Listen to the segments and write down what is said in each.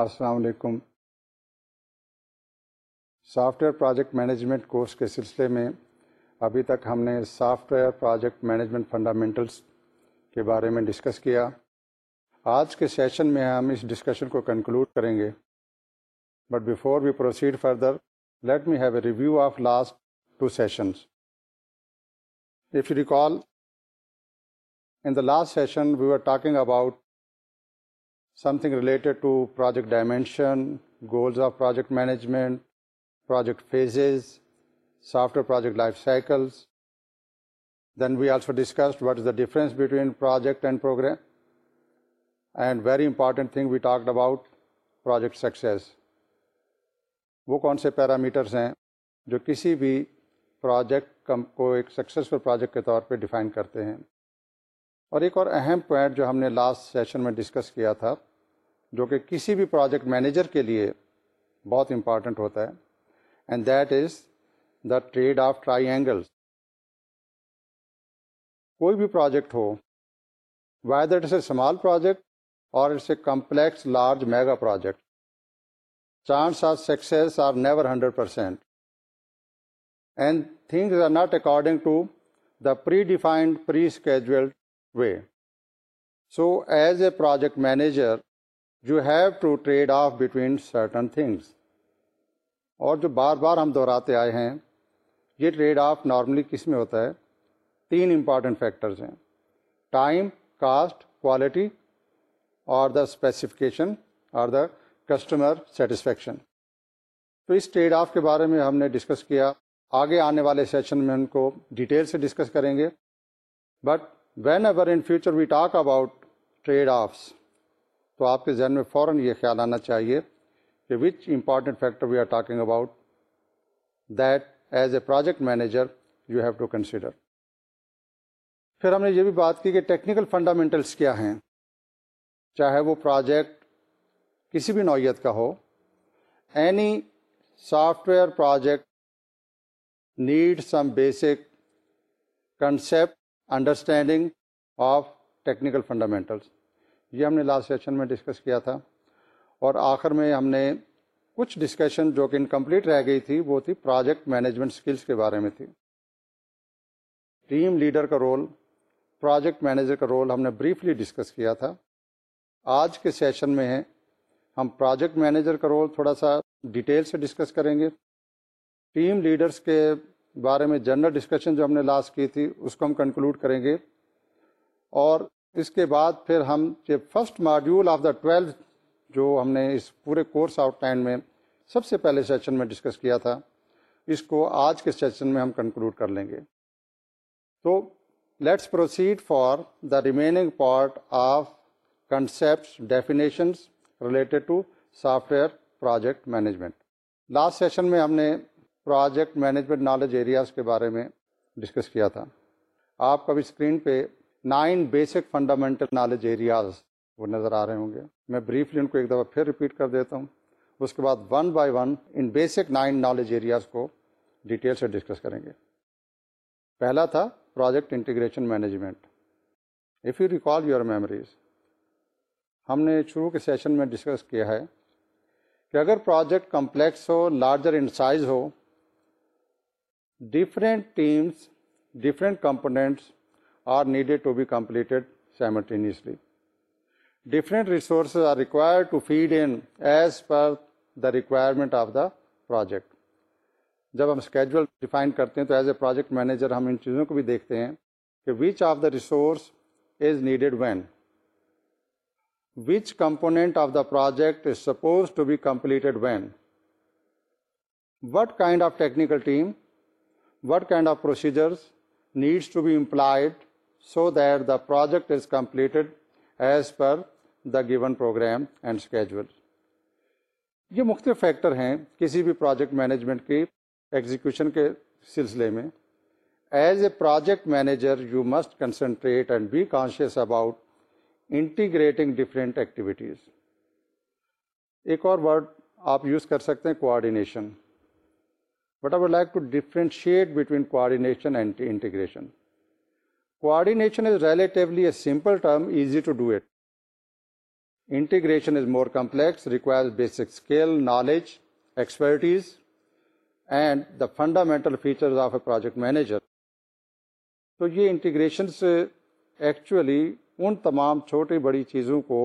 السلام علیکم software project management course کے سلسلے میں ابھی تک ہم نے software project management fundamentals کے بارے میں ڈسکس کیا آج کے سیشن میں ہم اس ڈسکشن کو کنکلوڈ کریں گے but before we proceed further let me have a review of last two sessions if recall in the last session we are talking about something related to project dimension goals of project management project phases software project life cycles then we also discussed the is the project between project and program and very we thing we talked about project success وہ کون سے parameters ہیں جو کسی بھی project کو ایک successful project کے طور پہ ڈیفائن کرتے ہیں اور ایک اور اہم پوائنٹ جو ہم نے لاسٹ سیشن میں ڈسکس کیا تھا جو کہ کسی بھی پروجیکٹ مینیجر کے لیے بہت امپارٹنٹ ہوتا ہے and that is the trade off triangles کوئی بھی پروجیکٹ ہو why it's a small project اور it's a complex large mega project chance of success are never hundred percent and things are not according to the predefined pre schedule way so as a project manager you have to trade off between certain things اور جو بار بار ہم دہراتے آئے ہیں یہ trade off normally کس میں ہوتا ہے تین امپارٹنٹ فیکٹرز ہیں ٹائم کاسٹ کوالٹی اور دا اسپیسیفکیشن اور دا کسٹمر سیٹسفیکشن تو اس ٹریڈ آف کے بارے میں ہم نے ڈسکس کیا آگے آنے والے سیشن میں ان کو ڈیٹیل سے ڈسکس کریں گے but whenever in future we talk about trade offs تو آپ کے ذہن میں فوراً یہ خیال آنا چاہیے کہ which important factor we are talking about that as a project manager you have to consider پھر ہم نے یہ بھی بات کی کہ ٹیکنیکل فنڈامنٹلس کیا ہیں چاہے وہ پروجیکٹ کسی بھی نوعیت کا ہو any software project need some basic concept understanding of technical fundamentals یہ ہم نے لاسٹ سیشن میں ڈسکس کیا تھا اور آخر میں ہم نے کچھ ڈسکشن جو کہ انکمپلیٹ رہ گئی تھی وہ تھی پروجیکٹ مینجمنٹ اسکلس کے بارے میں تھی ٹیم لیڈر کا رول پروجیکٹ مینیجر کا رول ہم نے بریفلی ڈسکس کیا تھا آج کے سیشن میں ہیں ہم پروجیکٹ مینیجر کا رول تھوڑا سا ڈیٹیل سے ڈسکس کریں گے ٹیم لیڈرس کے بارے میں جنرل ڈسکشن جو ہم نے لاسٹ کی تھی اس کو ہم کنکلوڈ کریں گے اور اس کے بعد پھر ہم first module of the twelfth جو ہم نے اس پورے کورس آؤٹ لائن میں سب سے پہلے سیشن میں ڈسکس کیا تھا اس کو آج کے سیشن میں ہم کنکلوڈ کر لیں گے تو let's proceed for the remaining part of concepts definitions related to software project management last session میں ہم نے پروجیکٹ مینجمنٹ نالج ایریاز کے بارے میں ڈسکس کیا تھا آپ کبھی اسکرین پہ nine basic fundamental knowledge areas وہ نظر آ رہے ہوں گے میں بریفلی ان کو ایک دفعہ پھر ریپیٹ کر دیتا ہوں اس کے بعد one by one in basic nine knowledge areas کو ڈیٹیل سے ڈسکس کریں گے پہلا تھا project integration management if you recall your memories ہم نے شروع کے سیشن میں ڈسکس کیا ہے کہ اگر پروجیکٹ کمپلیکس ہو لارجر ان سائز ہو different teams different components are needed to be completed simultaneously different resources are require to feed in as per the requirement of the project جب ہم schedule define کرتے ہیں تو as a project manager ہم ان چیزوں کو بھی دیکھتے ہیں کہ which of the resource is needed when which component of the project is suppose to be completed when what kind of technical team what kind of procedures needs to be employed so that the project is completed as per the given program and schedule. یہ مختلف factor ہیں کسی بھی project management کی execution کے سلسلے میں as a project manager you must concentrate and be conscious about integrating different activities ایک اور ورڈ آپ یوز کر سکتے ہیں coordination but I would like to differentiate between coordination and integration coordination is relatively a simple term easy to do it integration is more complex requires basic skill knowledge expertise and the fundamental feature of a project manager تو یہ integration سے actually ان تمام چھوٹی بڑی چیزوں کو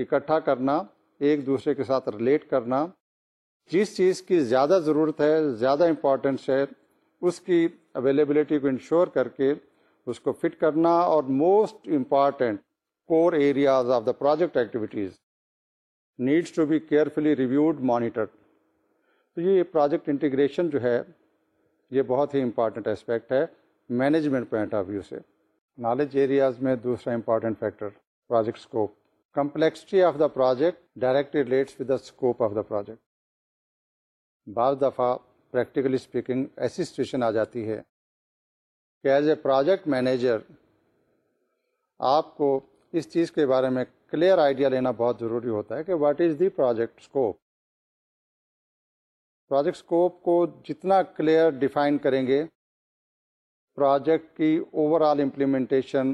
اکٹھا کرنا ایک دوسرے کے ساتھ ریلیٹ کرنا جس چیز کی زیادہ ضرورت ہے زیادہ امپارٹینس ہے اس کی اویلیبلٹی کو انشور کر کے اس کو فٹ کرنا اور most important core areas of the project activities needs to be carefully reviewed monitored تو یہ پروجیکٹ انٹیگریشن جو ہے یہ بہت ہی امپارٹینٹ اسپیکٹ ہے مینجمنٹ پوائنٹ آف ویو سے نالج ایریاز میں دوسرا important factor project scope complexity of the project direct relates with the scope of the project بعض دفعہ پریکٹیکلی اسپیکنگ ایسی سچویشن آ جاتی ہے کہ ایز اے پروجیکٹ مینیجر آپ کو اس چیز کے بارے میں کلیئر آئیڈیا لینا بہت ضروری ہوتا ہے کہ what is the project scope project scope کو جتنا کلیئر ڈیفائن کریں گے پروجیکٹ کی overall implementation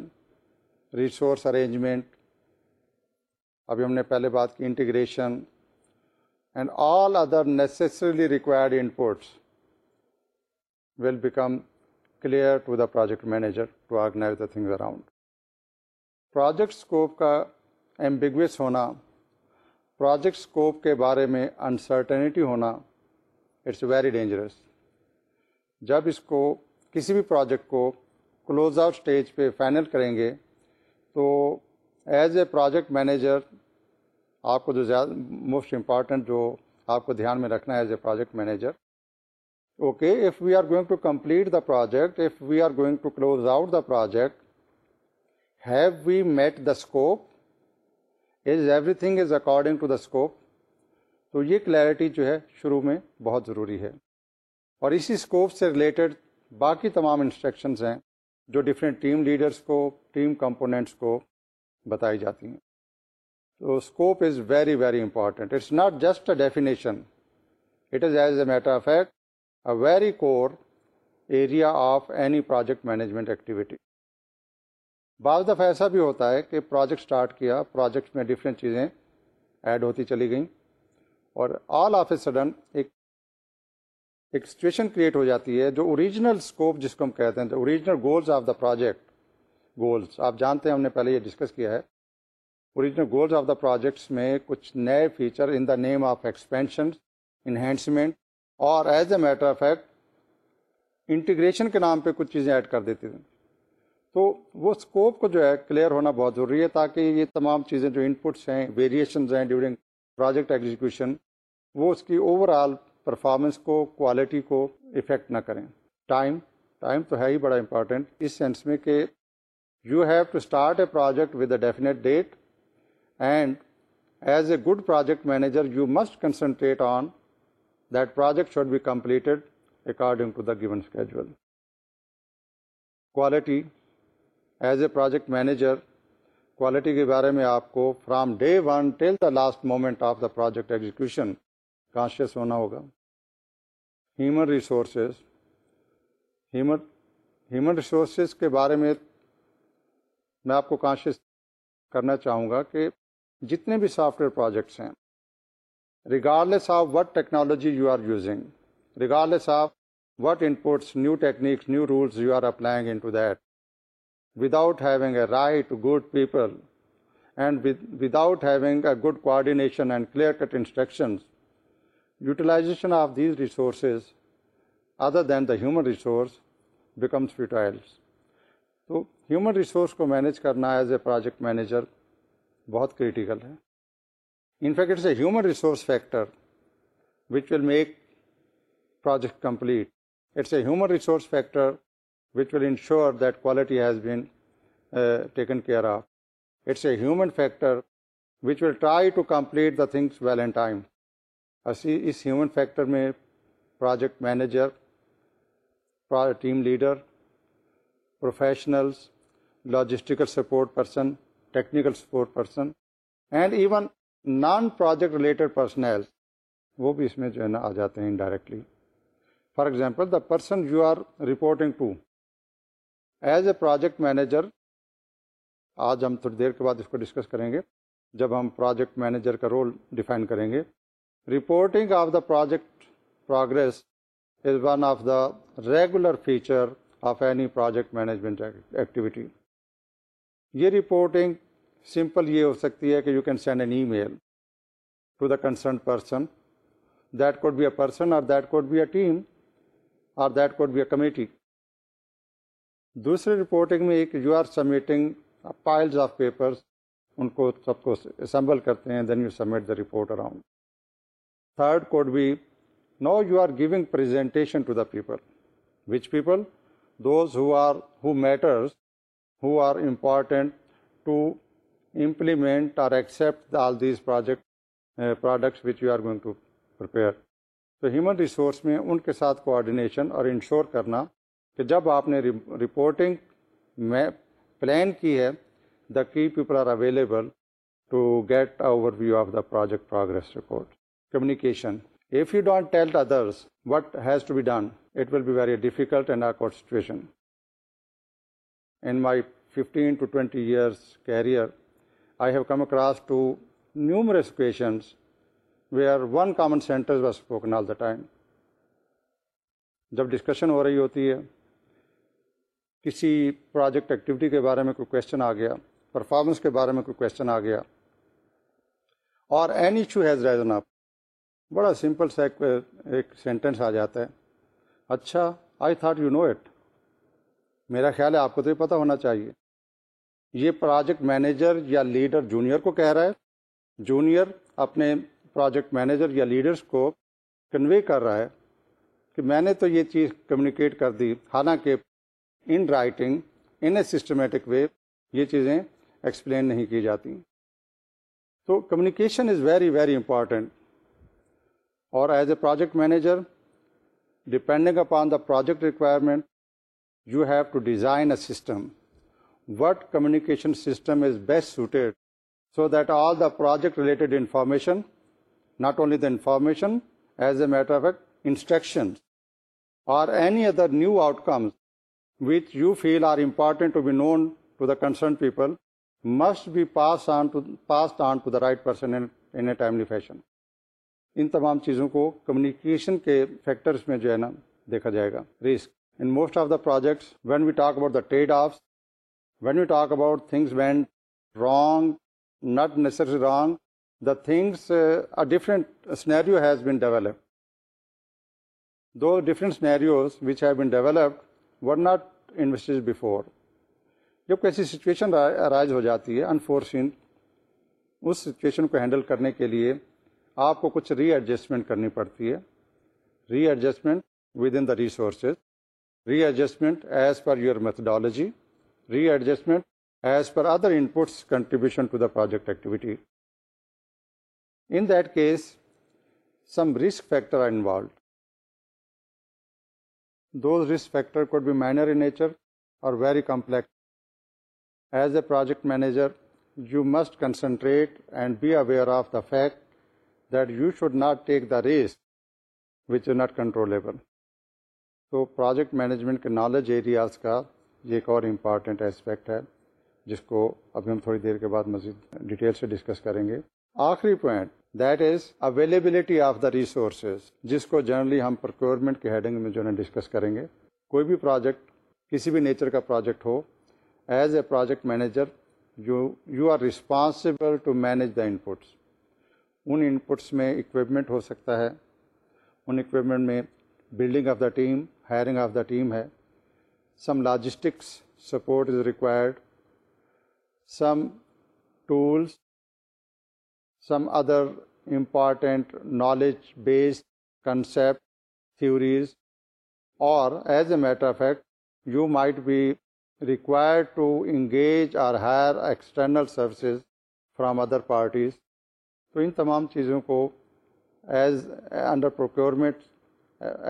resource arrangement ابھی ہم نے پہلے بات کی integration and all other necessarily required inputs will become clear to the project manager to organise the things around project scope کا ایمبیگوس ہونا پروجیکٹ اسکوپ کے بارے میں انسرٹنیٹی ہونا اٹس ویری ڈینجرس جب اس کو کسی بھی پروجیکٹ کو کلوز آؤٹ اسٹیج پہ فائنل کریں گے تو ایز اے پروجیکٹ مینیجر آپ کو جو زیادہ موسٹ امپارٹنٹ جو آپ کو دھیان میں رکھنا ہے as a project manager okay if we are going to complete the project if we are going to close out the project have we met the scope is everything is according to the scope تو یہ clarity جو ہے شروع میں بہت ضروری ہے اور اسی اسکوپ سے ریلیٹڈ باقی تمام انسٹرکشنز ہیں جو ڈفرینٹ ٹیم لیڈرس کو ٹیم کمپوننٹس کو بتائی جاتی ہیں تو scope is very very important it's not just a definition it is as a matter of fact a very core area of any project management activity. بعض دفعہ ایسا بھی ہوتا ہے کہ پروجیکٹ اسٹارٹ کیا پروجیکٹ میں ڈفرینٹ چیزیں ایڈ ہوتی چلی گئیں اور آل آف اے سڈن ایک ایک سچویشن کریٹ ہو جاتی ہے جو اوریجنل اسکوپ جس کو ہم کہتے ہیں original goals of the project goals آپ جانتے ہیں ہم نے پہلے یہ ڈسکس کیا ہے original goals of the projects میں کچھ نئے feature in the name of expansion enhancement اور as a matter of fact integration کے نام پہ کچھ چیزیں ایڈ کر دیتی تھیں تو وہ اسکوپ کو جو ہے کلیئر ہونا بہت ضروری ہے تاکہ یہ تمام چیزیں جو ان پٹس ہیں ویریشنز ہیں ڈیورنگ پروجیکٹ ایگزیکیوشن وہ اس کی اوور آل پرفارمنس کو کوالٹی کو افیکٹ نہ کریں ٹائم ٹائم تو ہے ہی بڑا امپورٹنٹ اس سینس میں کہ you have to start a project with a definite date and as a good project manager you must concentrate on that project should be completed according to the given schedule. Quality as a project manager quality کے بارے میں آپ کو from day one till the last moment of the project execution conscious ہونا ہوگا human resources human human resources کے بارے میں میں آپ کو کانشیس کرنا چاہوں گا کہ جتنے بھی سافٹ ویئر پروجیکٹس ہیں regards of what technology you are using regards of what inputs new techniques new rules you are applying in to that without having a right good people without having a good coordination and clear cut instructions utilization of these resources other than the human resource becomes fatal تو human resource کو manage کرنا as a project manager بہت critical ہے in fact it's a human resource factor which will make project complete it's a human resource factor which will ensure that quality has been taken care of it's a human factor which will try to complete the things well well in time اِسی اس human factor میں project manager team leader professionals logistical support person technical support person and even non project related personnel وہ بھی اس میں جو ہے نا آ جاتے ہیں indirectly for example the person you are reporting to as a project manager آج ہم تھوڑی دیر کے بعد اس کو ڈسکس کریں گے جب ہم پروجیکٹ مینیجر کا رول ڈیفائن کریں گے reporting of the project progress is one of the regular feature of any project management activity یہ رپورٹنگ سمپل یہ ہو سکتی ہے کہ you can send an email to the concern person that could be a person اور that could be a team اور that could be a committee دوسری reporting میں ایک you are submitting piles of papers ان کو سب کو assemble کرتے ہیں then you submit the report around third could be no you are giving presentation to the people which people those who matters who are important to implement or accept all these project uh, products which you are going to prepare تو human resource میں ان کے ساتھ coordination اور ensure کرنا کہ جب آپ نے رپورٹنگ میں پلان کی ہے the key people are available to get overview of the project progress report communication if you don't tell others what has to be done it will be very difficult and in situation in my fifteen to twenty years career I have come across to new where one common sentence was spoken all the time جب discussion ہو رہی ہوتی ہے کسی project activity کے بارے میں کوئی کویشچن آ گیا پرفارمنس کے بارے میں کوئی کویشچن آ گیا اور اینی ایشو ہیز ریزن آپ بڑا سمپل سا ایک سینٹینس آ جاتا ہے اچھا I thought you know it میرا خیال ہے آپ کو تو یہ پتہ ہونا چاہیے یہ پروجیکٹ مینیجر یا لیڈر جونیئر کو کہہ رہا ہے جونیئر اپنے پروجیکٹ مینیجر یا لیڈرس کو کنوے کر رہا ہے کہ میں نے تو یہ چیز کمیونیکیٹ کر دی حالانکہ in writing in a systematic way یہ چیزیں ایکسپلین نہیں کی جاتی تو communication is very very important اور as a project manager depending upon the project requirement you have to design a system what communication system is best suited so that all the project related information not only the information as a matter of fact instruction or any other new outcomes feel are important to be known to the concern people must be pass on to the right person timely fashion ان تمام چیزوں کو communication کے factors میں جو ہے نا دیکھا جائے گا risk in most of the projects when we talk about the trade offs when you talk about things when wrong not necessary wrong the things has been develop do different scenarios which have been develop one not invest before جب کیسی situation arise ہو جاتی ہے unfortunate اس situation کو handle کرنے کے لیے آپ کو کچھ ری ایڈجسٹمنٹ کرنی پڑتی ہے readjustment within the resources readjustment as per your methodology readjustment as per other inputs contribution to the project activity in that case some risk factor are involved those risk factor could be minor in nature or very complex as a project manager you must concentrate and be aware of the fact that you should not take the risk which is not controllable تو project management کے knowledge areas کا یہ ایک اور important aspect ہے جس کو ابھی ہم تھوڑی دیر کے بعد مزید ڈیٹیل سے ڈسکس کریں گے آخری point that is availability of the resources جس کو جنرلی ہم پروکیورمنٹ کے ہیڈنگ میں جو ہے ڈسکس کریں گے کوئی بھی پروجیکٹ کسی بھی نیچر کا پروجیکٹ ہو as a project manager you are responsible to manage the inputs puts میں اکوپمنٹ ہو سکتا ہے ان اکوپمنٹ میں building of the team hiring of the team ہے some logistics support is required some tools some other important knowledge based concept theories اور as a matter fact you might be required to engage or hire external services from other parties تو ان تمام چیزوں کو as under procurement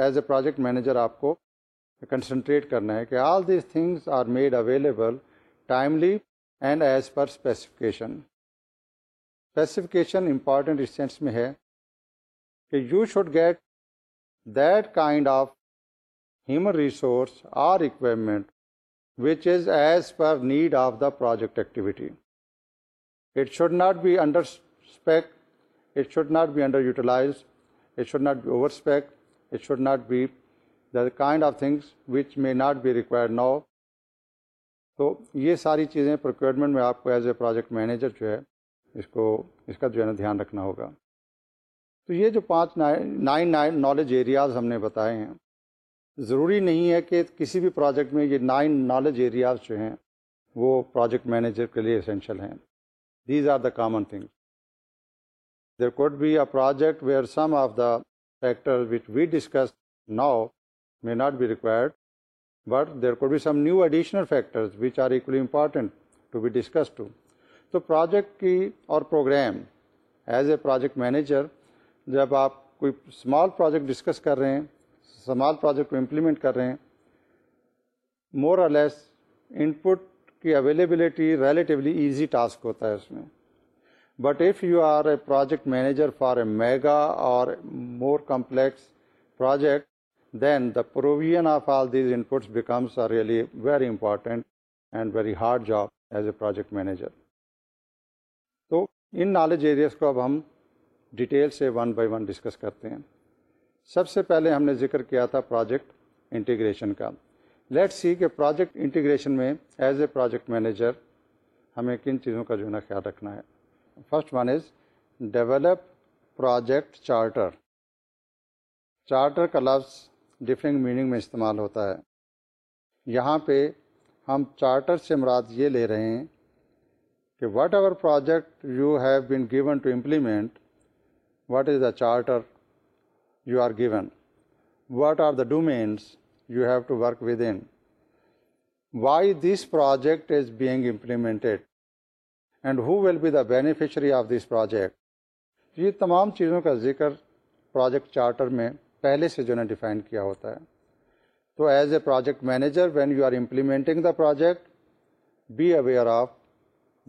as a project manager آپ کو concentrate کرنا ہے کہ all these things are made available timely and as per specification specification important اس سینس میں ہے کہ you should get that kind of human resource or equipment which is as per need of the project activity it should not be under spec it should not be under utilise it should not be over spec it should not be the kind of things which may not be required now تو یہ ساری چیزیں procurement میں آپ کو as a project manager جو ہے اس کو اس کا جو ہے نا دھیان رکھنا ہوگا تو یہ جو پانچ نائن نائن نالج ایریاز ہم نے بتائے ہیں ضروری نہیں ہے کہ کسی بھی پروجیکٹ میں یہ نائن نالج ایریاز جو ہیں وہ پروجیکٹ مینیجر کے لیے اسینشیل ہیں these are the common things there could be a project where some of the factor which we discuss now may not be required, but there could be some new additional factors which are equally important to be discussed to. تو project کی اور programme as a project manager جب آپ کوئی small project discuss کر رہے ہیں small project کو امپلیمنٹ کر رہے ہیں more or less input کی اویلیبلٹی ریلیٹیولی ایزی ٹاسک ہوتا ہے اس میں but if you are a project manager for a mega or more complex project then the provision of all these inputs becomes a really very important and very hard job as a project manager تو ان knowledge areas کو اب ہم detail سے one by one discuss کرتے ہیں سب سے پہلے ہم نے ذکر کیا تھا پروجیکٹ انٹیگریشن کا لیٹ سی کہ پروجیکٹ انٹیگریشن میں ایز اے پروجیکٹ مینیجر ہمیں کن چیزوں کا جو ہے نا خیال رکھنا ہے first one is develop project charter charter کا لفظ ڈفرینٹ میننگ میں استعمال ہوتا ہے یہاں پہ ہم چارٹر سے مراد یہ لے رہے ہیں کہ whatever project you have been given to implement what is the charter you are given what are the domains you have to work within why this project is being implemented and who will be the beneficiary of this project یہ تمام چیزوں کا ذکر project charter میں پہلے سے جو نا ڈیفائن کیا ہوتا ہے تو as a project manager when you are implementing the project be aware of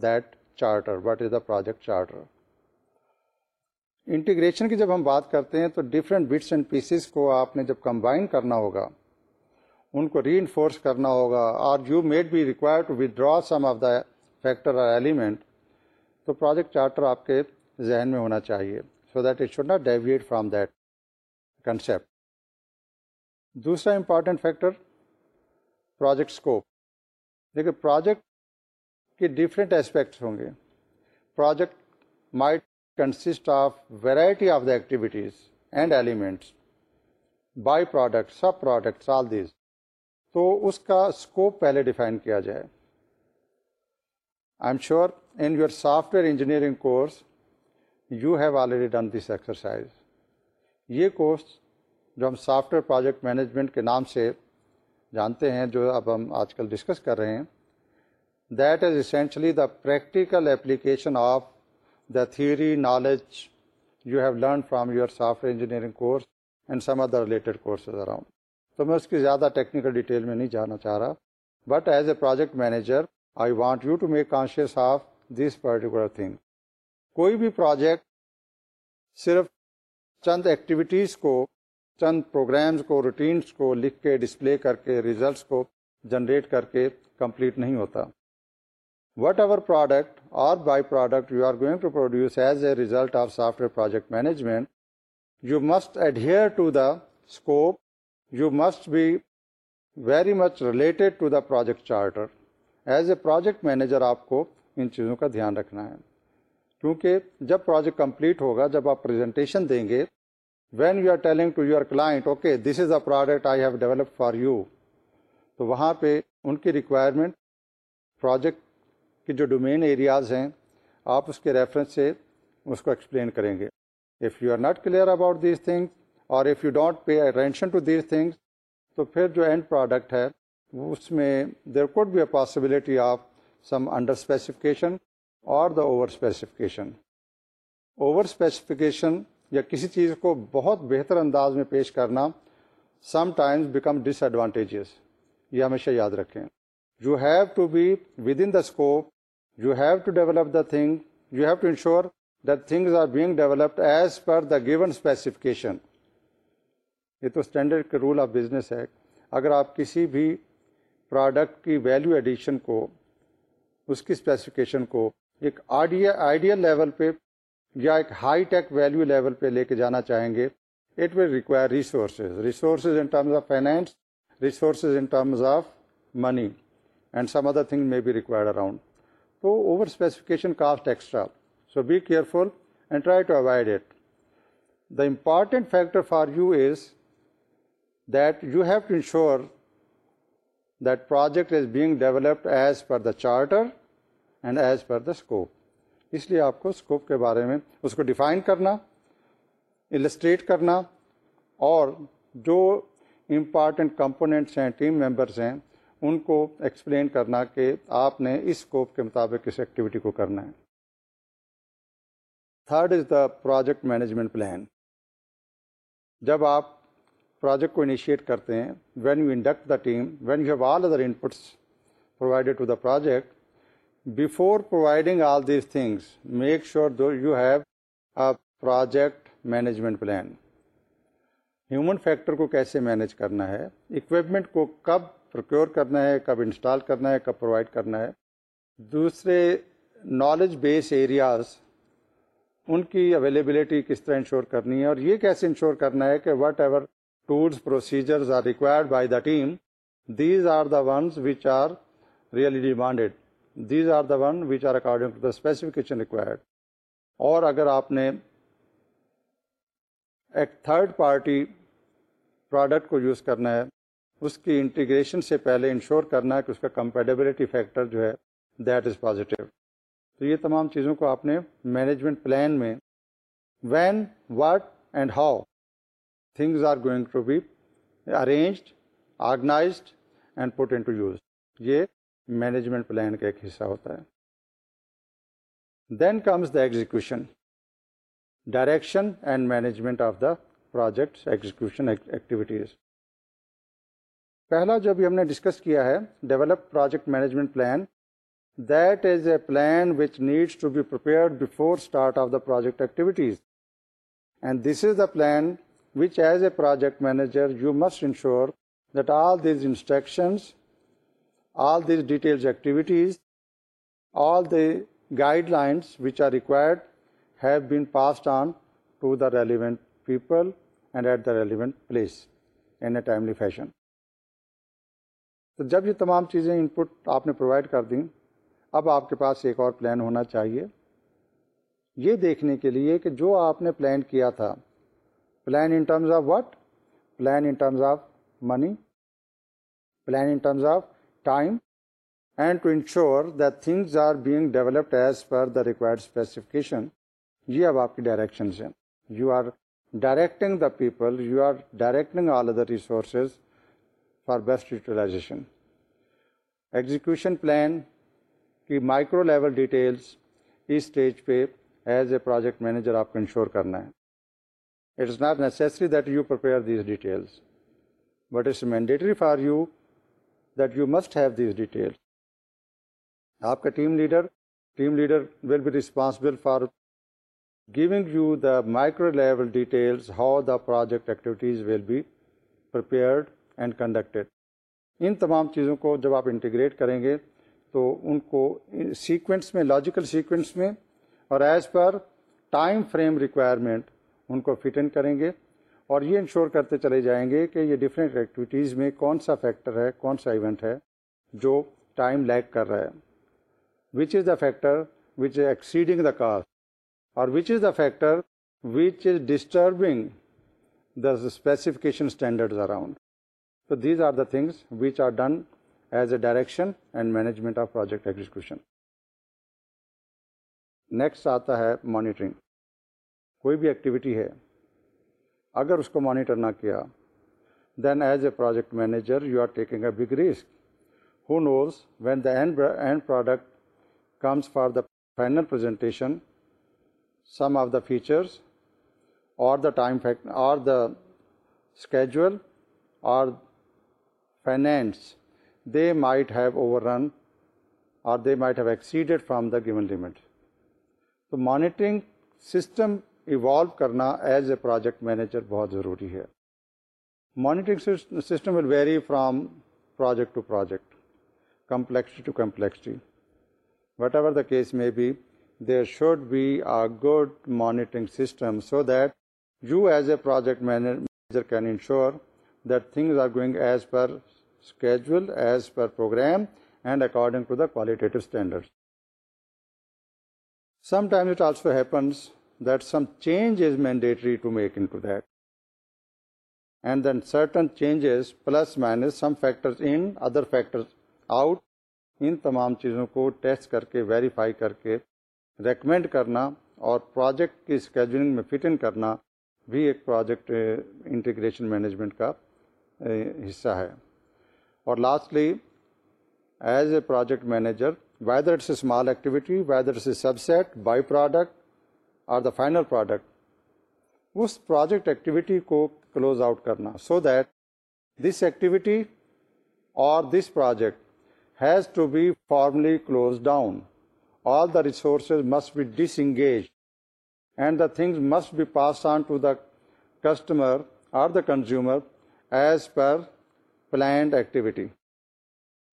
that charter what is the project charter integration کی جب ہم بات کرتے ہیں تو ڈفرینٹ بٹس اینڈ پیسز کو آپ نے جب کمبائن کرنا ہوگا ان کو ری انفورس کرنا ہوگا اور you made be require withdraw some of the factor or element تو پروجیکٹ چارٹر آپ کے ذہن میں ہونا چاہیے so that it should not deviate from that concept دوسرا امپارٹینٹ فیکٹر پروجیکٹ اسکوپ دیکھیے پروجیکٹ کے ڈفرینٹ اسپیکٹس ہوں گے project might consist of variety of the activities and elements by product sub product all these تو اس کا scope پہلے define کیا جائے I am sure in your software engineering course you have already done this exercise یہ course جو ہم software project management کے نام سے جانتے ہیں جو اب ہم آج کل ڈسکس کر رہے ہیں that is essentially the practical application of the theory knowledge you have learn from your software engineering course and some other related courses around تو میں اس کی زیادہ ٹیکنیکل ڈیٹیل میں نہیں جانا چاہ رہا but as a project manager I want you to make conscious of this particular thing کوئی بھی پروجیکٹ صرف چند ایکٹیویٹیز کو چند پروگرامز کو روٹینس کو لکھ کے ڈسپلے کر کے ریزلٹس کو جنریٹ کر کے کمپلیٹ نہیں ہوتا whatever product or by product you are going to produce as a result of software project management you must adhere to the scope you must be very much related to the project charter as a project manager آپ کو ان چیزوں کا دھیان رکھنا ہے کیونکہ جب پروجیکٹ کمپلیٹ ہوگا جب آپ پریزنٹیشن دیں گے when you are telling to your client okay this is a product I have develop for you تو وہاں پہ ان کی ریکوائرمنٹ پروجیکٹ کی جو ڈومین ایریاز ہیں آپ اس کے ریفرنس سے اس کو ایکسپلین کریں گے if you are not clear about these things or if you don't pay attention to these things تو پھر جو اینڈ پروڈکٹ ہے اس میں there could be a possibility of some under specification اور the over specification over specification یا کسی چیز کو بہت بہتر انداز میں پیش کرنا sometimes become disadvantages یہ ہمیشہ یاد رکھیں you have to be within the scope you have to develop the thing you have to ensure that things are being developed as per the given specification یہ تو standard کے rule of business ہے اگر آپ کسی بھی product کی value addition کو اس کی اسپیسیفکیشن کو ایک آئیڈیل لیول پہ یا ایک ہائی ٹیک ویلیو لیول پہ لے کے جانا چاہیں گے it will require resources resources in terms of finance resources in terms of money and some other thing may be required around تو over specification cost extra so be careful and try to avoid it the important factor for you is that you have to ensure that project is being developed as per the charter and as per the scope اس لیے آپ کو scope کے بارے میں اس کو define کرنا السٹریٹ کرنا اور جو امپارٹنٹ کمپوننٹس ہیں ٹیم ممبرس ہیں ان کو ایکسپلین کرنا کہ آپ نے اس اسکوپ کے مطابق اس ایکٹیویٹی کو کرنا ہے third is the project management plan جب آپ پروجیکٹ کو انیشیٹ کرتے ہیں when you induct the team when you have all other in پٹس provided to the project before providing all these things make sure you have a project management plan human factor کو کیسے manage کرنا ہے equipment کو کب procure کرنا ہے کب install کرنا ہے کب پرووائڈ کرنا ہے دوسرے نالج بیس ایریاز ان کی اویلیبلٹی کس طرح انشور کرنی ہے اور یہ کیسے انشور کرنا ہے کہ whatever tools procedures are required by the team these are the ones which are really demanded these are the one which are according to the specification required اور اگر آپ نے ایک تھرڈ پارٹی پروڈکٹ کو use کرنا ہے اس کی انٹیگریشن سے پہلے انشور کرنا ہے کہ اس کا کمپیٹیبلٹی فیکٹر جو ہے دیٹ از پازیٹیو تو یہ تمام چیزوں کو آپ نے مینجمنٹ پلان میں when what and how things are going to be arranged organised and put in to use یہ مینجمنٹ پلان کا ایک حصہ ہوتا ہے then comes the execution direction and management of the project execution activities پہلا جو بھی ہم نے ڈسکس کیا ہے develop project management plan that is a plan which needs to be prepare before start of the project activities and this is the plan which as a project manager you must ensure that all these instructions all these detail activities, all the guidelines which are required have been passed on to the relevant people and at the relevant place in a timely fashion. تو جب یہ تمام چیزیں ان پٹ آپ نے provide کر دیں اب آپ کے پاس ایک اور پلان ہونا چاہیے یہ دیکھنے کے لیے کہ جو آپ نے پلان کیا تھا plan in terms of what plan in terms of money plan in terms of time and to ensure things are being developed as per the required specification یہ اب آپ کی ڈائریکشنز ہیں you are directing the people you are directing all other resources for best utilisation execution plan کی micro level details اس stage پہ as a project manager آپ کو انشور کرنا ہے it is not necessary that you prepare these details what is mandatory for you that you must have these detail آپ کا team leader team leader will be responsible for giving you the micro level details how the project activities will be prepared and conducted ان تمام چیزوں کو جب آپ integrate کریں گے تو ان کو سیکوینس میں لاجیکل سیکوینس میں اور as per time frame requirement ان کو فٹ ان کریں گے اور یہ انشور کرتے چلے جائیں گے کہ یہ ڈفرینٹ ایکٹیویٹیز میں کون سا فیکٹر ہے کون سا ایونٹ ہے جو ٹائم لیک کر رہا ہے which is the factor which is exceeding the cost اور which is the factor which is disturbing the specification standards around تو these are the things which are done as a direction and management of project execution next آتا ہے monitoring کوئی بھی activity ہے اگر اس کو monitor نہ کیا then as a project manager you are taking a big risk who knows when the end end product comes for the final presentation some of the features اور دا ٹائم اور the schedule اور finance they might have overrun اور they might have exceeded from the given limit تو monitoring system evolve کرنا as a project manager بہت ضروری ہے monitoring system will vary from project to project complexity to complexity whatever the case میں be there should be a good monitoring system so that you as a project manager can ensure that things are going as per schedule as per programme and according to the qualitative standard sometimes it also happens that some change is mandatory to make into that. And then certain changes plus minus some factors in, other factors out, ان تمام چیزوں کو test کر کے verify کر کے recommend کرنا اور پروجیکٹ کی اسکیجولنگ میں فٹ ان کرنا بھی ایک پروجیکٹ انٹیگریشن مینجمنٹ کا eh, حصہ ہے اور lastly as a project manager whether it's a small activity whether it's a subset by product or the final product اس پروجیکٹ ایکٹیویٹی کو کلوز آؤٹ کرنا سو دیٹ دس ایکٹیویٹی اور this project has to be formally close down all the resources must be disengage and the things must be pass on to the customer or the consumer as per planned activity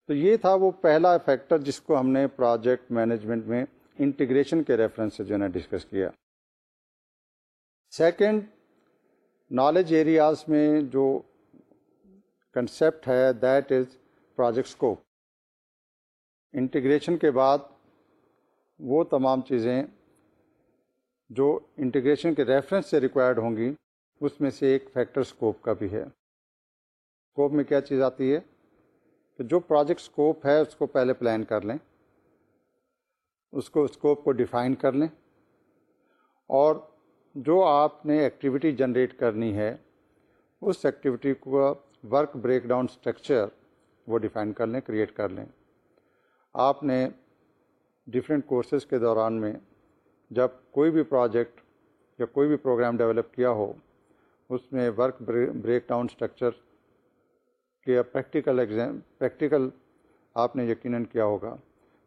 تو یہ تھا وہ پہلا factor جس کو ہم نے project management میں انٹیگریشن کے ریفرنس سے جو ہے نا ڈسکس کیا سیکنڈ نالج ایریاز میں جو کنسیپٹ ہے that is project scope integration کے بعد وہ تمام چیزیں جو انٹیگریشن کے ریفرنس سے ریکوائرڈ ہوں گی اس میں سے ایک فیکٹر اسکوپ کا بھی ہے اسکوپ میں کیا چیز آتی ہے کہ جو پروجیکٹ اسکوپ ہے اس کو پہلے پلان کر لیں اس کو اسکوپ کو ڈیفائن کر لیں اور جو آپ نے ایکٹیویٹی جنریٹ کرنی ہے اس ایکٹیویٹی کو ورک بریک ڈاؤن اسٹرکچر وہ ڈیفائن کر لیں کریٹ کر لیں آپ نے ڈفرینٹ کورسز کے دوران میں جب کوئی بھی پروجیکٹ یا کوئی بھی پروگرام ڈیولپ کیا ہو اس میں ورک بریک ڈاؤن اسٹرکچر کے پریکٹیکل ایگزام پریکٹیکل آپ نے یقیناً کیا ہوگا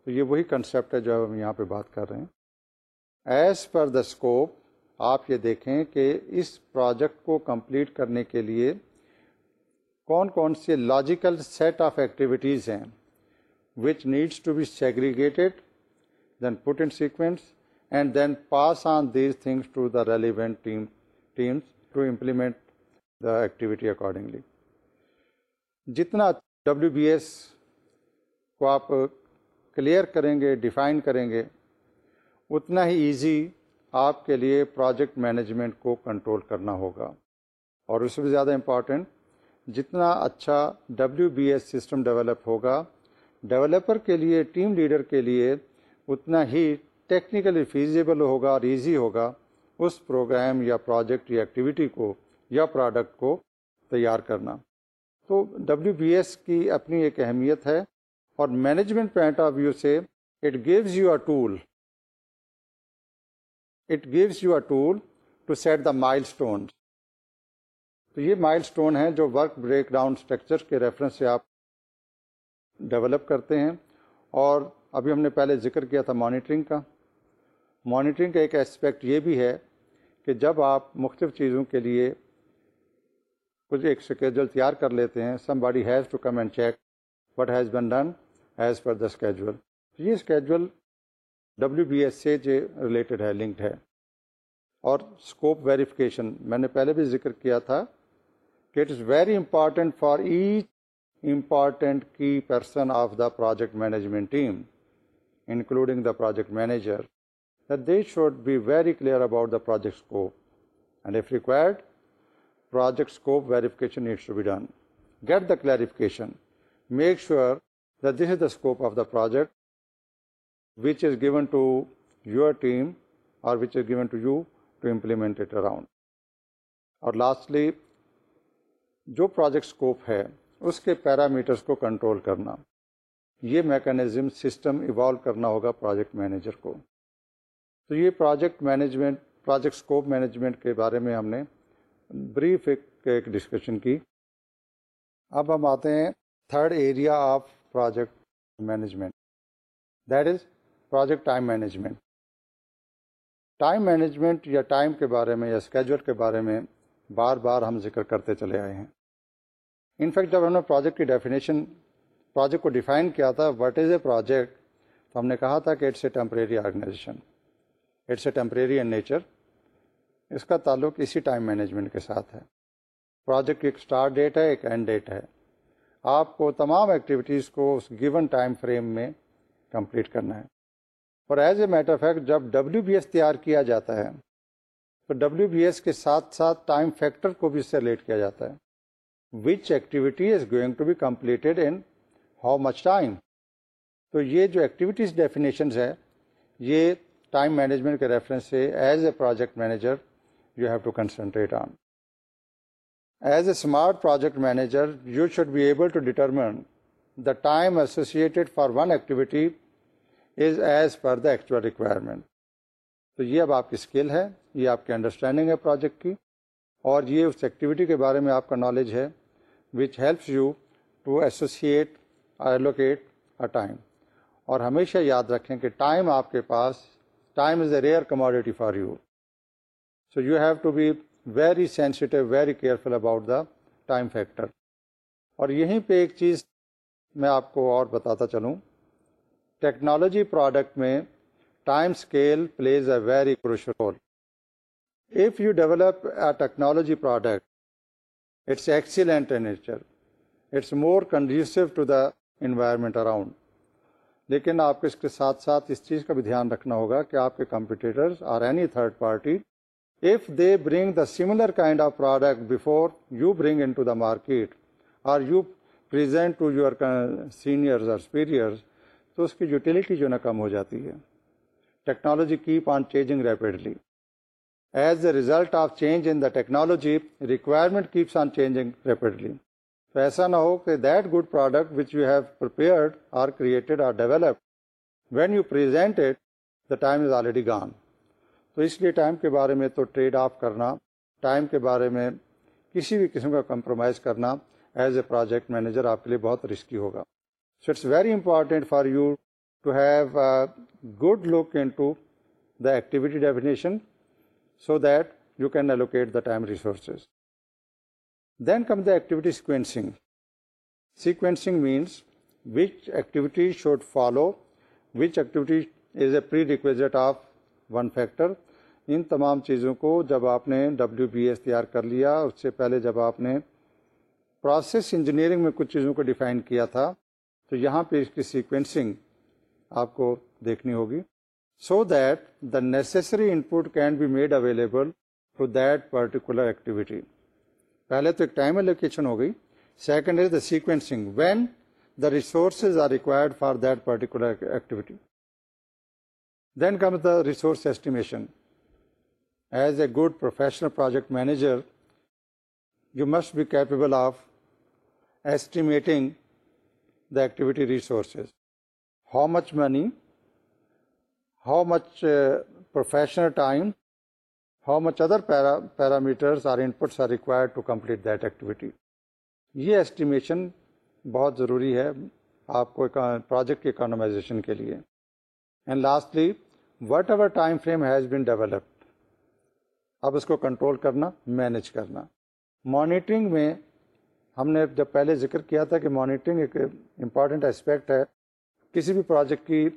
تو یہ وہی کنسیپٹ ہے جو ہم یہاں پہ بات کر رہے ہیں ایز پر دا اسکوپ آپ یہ دیکھیں کہ اس پروجیکٹ کو کمپلیٹ کرنے کے لیے کون کون سے لاجیکل سیٹ آف ایکٹیویٹیز ہیں which needs to be segregated then put in sequence and then pass on these things to the relevant teams to implement the activity accordingly جتنا ڈبلو بی ایس کو آپ clear کریں گے define کریں گے اتنا ہی easy آپ کے لیے پروجیکٹ مینجمنٹ کو کنٹرول کرنا ہوگا اور اس میں زیادہ امپورٹینٹ جتنا اچھا W B S system develop ہوگا ڈیولپر کے لیے ٹیم لیڈر کے لیے اتنا ہی ٹیکنیکلی فیزیبل ہوگا اور ایزی ہوگا اس پروگرام یا پروجیکٹ یا ایکٹیویٹی کو یا پروڈکٹ کو تیار کرنا تو ڈبلیو بی ایس کی اپنی ایک اہمیت ہے اور مینجمنٹ پوائنٹ آف ویو سے it gives you a tool it gives you a tool to set the milestone تو یہ مائل اسٹون ہیں جو ورک بریک ڈاؤن اسٹرکچر کے ریفرنس سے آپ ڈیولپ کرتے ہیں اور ابھی ہم نے پہلے ذکر کیا تھا مانیٹرنگ کا مانیٹرنگ کا ایک اسپیکٹ یہ بھی ہے کہ جب آپ مختلف چیزوں کے لیے کچھ ایک اسکیجول تیار کر لیتے ہیں somebody has to come and check what has been done as per the schedule یہ اسکیجول ڈبلیو بی ایس سے جو ریلیٹڈ ہے لنکڈ ہے اور اسکوپ ویریفیکیشن میں نے پہلے بھی ذکر کیا تھا کہ it is very important for each important key person of the project management team including the project manager that they should be very clear about the project scope and if required project scope verification needs to be done get the clarification make sure this is the scope of the project which is given to your team اور which is given to you to implement at around اور lastly جو project scope ہے اس کے parameters کو control کرنا یہ mechanism system evolve کرنا ہوگا پروجیکٹ مینیجر کو تو یہ project management project scope management کے بارے میں ہم نے بریف ایک ایک ڈسکشن کی اب ہم آتے ہیں third area of project management that is project time management time management یا ٹائم کے بارے میں یا اسکیجول کے بارے میں بار بار ہم ذکر کرتے چلے آئے ہیں انفیکٹ جب ہم نے پروجیکٹ کی ڈیفینیشن پروجیکٹ کو ڈیفائن کیا تھا وٹ از اے پروجیکٹ تو ہم نے کہا تھا کہ it's a temporary organisation it's a temporary in nature اس کا تعلق اسی ٹائم مینجمنٹ کے ساتھ ہے پروجیکٹ ایک اسٹارٹ ڈیٹ ہے ایک اینڈ ڈیٹ ہے آپ کو تمام ایکٹیویٹیز کو اس گیون ٹائم فریم میں کمپلیٹ کرنا ہے اور ایز اے میٹر فیکٹ جب ڈبلو بی ایس تیار کیا جاتا ہے تو ڈبلو بی ایس کے ساتھ ساتھ ٹائم فیکٹر کو بھی اس سے ریلیٹ کیا جاتا ہے which activity is going to be completed in how much time تو یہ جو ایکٹیویٹیز ڈیفینیشنز ہے یہ ٹائم مینجمنٹ کے ریفرنس سے as a project manager you have to concentrate on as a smart project manager you should be able to determine the time associated for one activity is as per the actual requirement تو یہ اب آپ کی skill ہے یہ آپ کی understanding ہے پروجیکٹ کی اور یہ اس ایکٹیویٹی کے بارے میں آپ کا نالج ہے which helps you to associate allocate a time اور ہمیشہ یاد رکھیں کہ ٹائم آپ کے پاس time is a rare commodity for you so you have to be very sensitive very careful about the time factor اور یہیں پہ ایک چیز میں آپ کو اور بتاتا چلوں ٹیکنالوجی پروڈکٹ میں time scale plays a very crucial role if you develop a technology product it's excellent nature it's more conducive to the environment around لیکن آپ کو اس کے ساتھ ساتھ اس چیز کا بھی دھیان رکھنا ہوگا کہ آپ کے اور any third party if they bring the similar kind of product before you bring in to the market or you present to your seniors اور سپیریئرز تو اس کی یوٹیلیٹی جو نا کم ہو جاتی ہے technology keep on changing rapidly as a result of change in the technology requirement keeps on changing rapidly تو ایسا نہ ہو کہ that good product which you have prepared or created or developed when you present it the time is already gone تو اس لیے ٹائم کے بارے میں تو ٹریڈ آف کرنا ٹائم کے بارے میں کسی بھی قسم کا کمپرومائز کرنا ایز اے پروجیکٹ مینیجر آپ کے لیے بہت رسکی ہوگا so it's very important for you to have good look in to the activity definition so that you can allocate the time resources then come the activity sequencing sequencing means which activity should follow which activity is a prerequisite of one factor ان تمام چیزوں کو جب آپ نے W B S تیار کر لیا اس سے پہلے جب آپ نے پروسیس انجینئرنگ میں کچھ چیزوں کو ڈیفائن کیا تھا تو یہاں پہ اس کی سیکوینسنگ آپ کو دیکھنی ہوگی so that the necessary input can be made available to that particular activity پہلے تو ایک ٹائم اروکیشن ہو گئی second is the sequencing when the resources are required for that particular activity then comes the resource estimation as a good professional project manager you must be capable of estimating the activity resources. How much money, how much uh, professional time, how much other para parameters or inputs are required to complete that activity. یہ estimation بہت ضروری ہے آپ کو project کی اکانومائزیشن کے لیے and lastly whatever time frame has been developed اب اس کو کنٹرول کرنا مینج کرنا مانیٹرنگ میں ہم نے جب پہلے ذکر کیا تھا کہ مانیٹرنگ ایک امپارٹنٹ اسپیکٹ ہے کسی بھی پروجیکٹ کی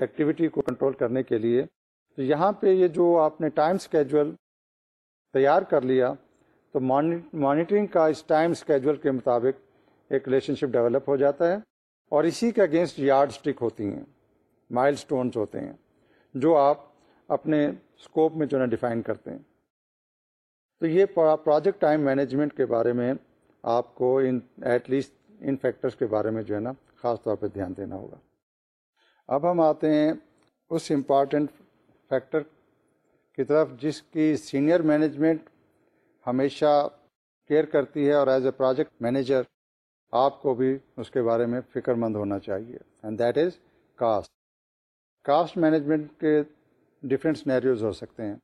ایکٹیویٹی کو کنٹرول کرنے کے لیے تو یہاں پہ یہ جو آپ نے ٹائم اسکیجول تیار کر لیا تو مانیٹرنگ کا اس ٹائم اسکیجول کے مطابق ایک ریلیشن شپ ڈیولپ ہو جاتا ہے اور اسی کے اگینسٹ یارڈ اسٹک ہوتی ہیں مائل اسٹونس ہوتے ہیں جو آپ اپنے اسکوپ میں جو ہے نا ڈیفائن کرتے ہیں تو یہ پروجیکٹ ٹائم مینجمنٹ کے بارے میں آپ کو ان ایٹ لیسٹ ان فیکٹرس کے بارے میں جو ہے نا خاص طور پہ دھیان دینا ہوگا اب ہم آتے ہیں اس امپارٹنٹ فیکٹر کی طرف جس کی سینئر مینجمنٹ ہمیشہ کیئر کرتی ہے اور ایز اے پروجیکٹ مینیجر آپ کو بھی اس کے بارے میں فکر مند ہونا چاہیے and that is cost cost management کے ڈفرینٹ سنیروز ہو سکتے ہیں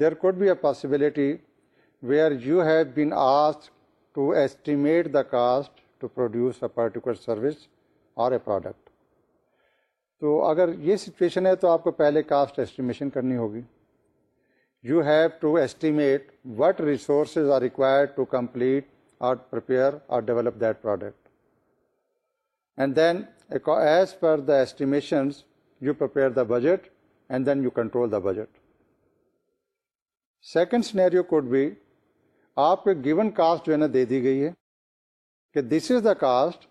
there could be a possibility where you have been asked to estimate the cost to produce a particular service اور اے پروڈکٹ تو اگر یہ سچویشن ہے تو آپ کو پہلے کاسٹ ایسٹیمیشن کرنی ہوگی you have to estimate what resources are require to complete or prepare or develop that product and then as per the estimations you prepare the budget and then you control the budget second scenario could be آپ کو given cost جو ہے نا دے دی گئی ہے کہ this is the cost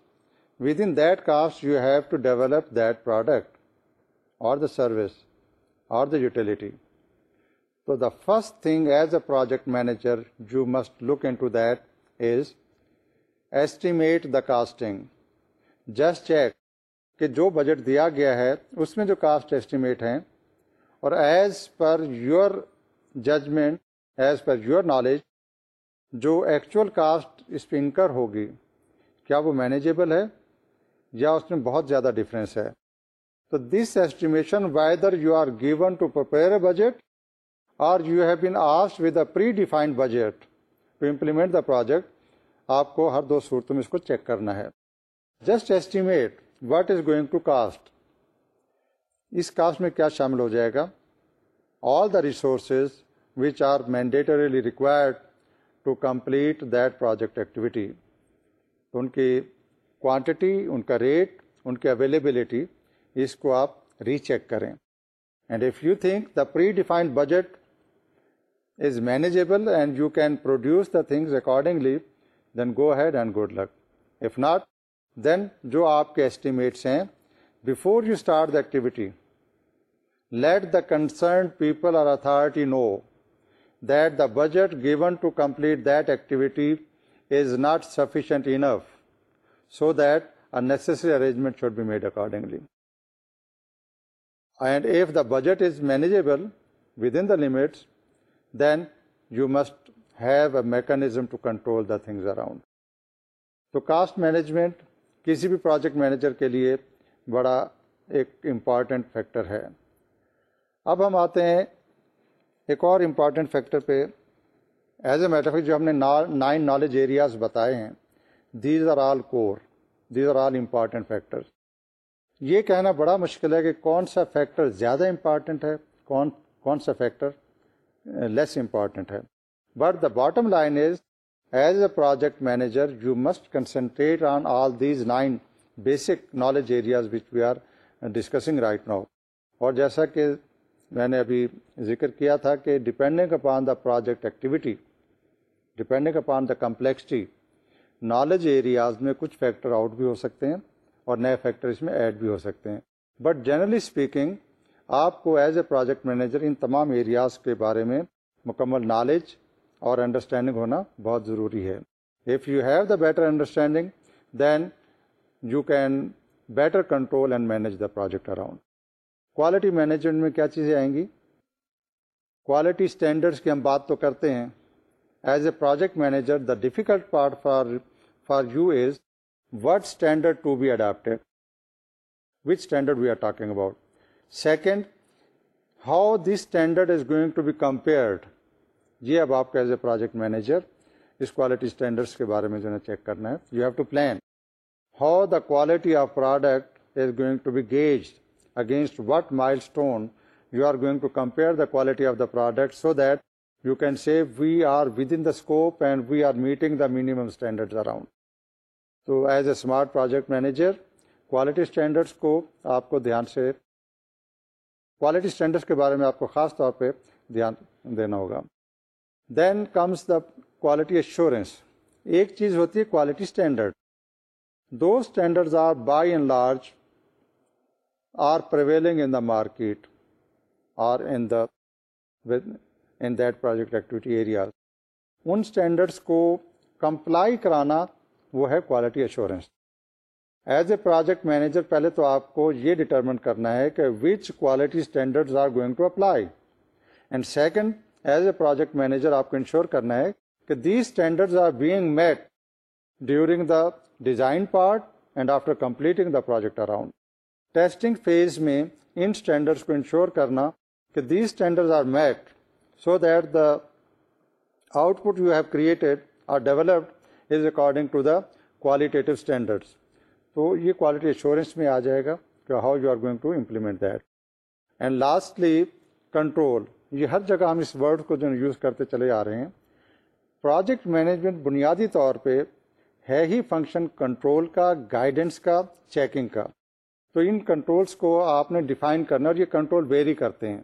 within that cost you have to develop that product اور دا سروس اور دا یوٹیلیٹی تو the first thing as a project manager you must look in to that is estimate the costing just check کہ جو budget دیا گیا ہے اس میں جو کاسٹ ایسٹیمیٹ ہیں اور as per your judgement as per your knowledge جو ایکچول کاسٹ اس پہ انکر ہوگی کیا وہ مینیجیبل ہے یا اس میں بہت زیادہ ڈفرینس ہے تو this estimation whether you are given to prepare a budget اور you have been asked with a predefined budget to implement the project آپ کو ہر دو صورتوں میں اس کو چیک کرنا ہے just estimate what is going to cost اس کاسٹ میں کیا شامل ہو جائے گا all the resources which are mandatorily required to complete that project activity ان کی کوانٹٹی ان کا ریٹ ان کی اویلیبلٹی اس کو آپ ری چیک کریں and if you think the predefined budget is manageable and you can produce the things accordingly then go ahead and good luck if not then جو آپ کے اسٹیمیٹس ہیں before you start the activity let the concern people اور authority know that the budget given to complete that activity is not sufficient enough so that in necessary arrangement should be made accordingly and if the budget is manageable within the limit then you must have a mechanism to control the things around تو cost management کسی بھی project manager کے لیے بڑا ایک important factor ہے اب ہم آتے ہیں ایک اور امپارٹینٹ فیکٹر پہ ایز اے میٹر جو ہم نے نائن نالج ایریاز بتائے ہیں these are all core these are all important factor یہ کہنا بڑا مشکل ہے کہ کون سا فیکٹر زیادہ امپارٹینٹ ہے کون کون سا فیکٹر لیس امپارٹینٹ ہے but the bottom line is as a project manager you must concentrate on all these nine basic knowledge areas which we are discussing right now اور جیسا کہ میں نے ابھی ذکر کیا تھا کہ depending upon the project activity depending upon the complexity knowledge areas میں کچھ فیکٹر آؤٹ بھی ہو سکتے ہیں اور نئے فیکٹر اس میں ایڈ بھی ہو سکتے ہیں بٹ جنرلی اسپیکنگ آپ کو ایز اے پروجیکٹ مینیجر ان تمام ایریاز کے بارے میں مکمل نالج اور انڈرسٹینڈنگ ہونا بہت ضروری ہے if you have the better understanding then you can better control and manage the project around quality management میں کیا چیزیں آئیں گی کوالٹی اسٹینڈرڈس کی ہم بات تو کرتے ہیں as a project manager the difficult part for for you is what standard to be adapted which standard we are talking about second how this standard is going to be compared یہ اب آپ کو as a project manager اس quality standards کے بارے میں جو ہے چیک کرنا ہے you have to plan how the quality of product is going to be gauged against what milestone you are going to compare the quality of the product so that you can save we are within the scope and we are meeting the minimum standard around تو as a smart project manager quality standards کو آپ کو دھیان سے quality standards کے بارے میں آپ کو خاص طور پہ دھیان دینا ہوگا then comes the quality insurance ایک چیز ہوتی ہے کوالٹی اسٹینڈرڈ دو standards are by and large are prevailing in the market are in the in that project activity area ان اسٹینڈرڈس کو کمپلائی کرانا وہ ہے quality assurance as a project manager پہلے تو آپ کو یہ ڈٹرمن کرنا ہے کہ which quality standards are going to apply and second as a project manager آپ کو انشور کرنا ہے کہ these standards are being met during the design part and after completing the project around testing phase میں ان standards کو ensure کرنا کہ these standard are met so that the output you have created or developed is according to the qualitative standards تو یہ quality assurance میں آ جائے گا کہ how you are going to implement that and lastly control یہ ہر جگہ ہم اس ورڈ کو جو یوز کرتے چلے آ رہے ہیں پروجیکٹ مینجمنٹ بنیادی طور پہ ہے ہی فنکشن کنٹرول کا گائیڈنس کا چیکنگ کا تو ان کنٹرولس کو آپ نے ڈیفائن کرنا اور یہ کنٹرول ویری کرتے ہیں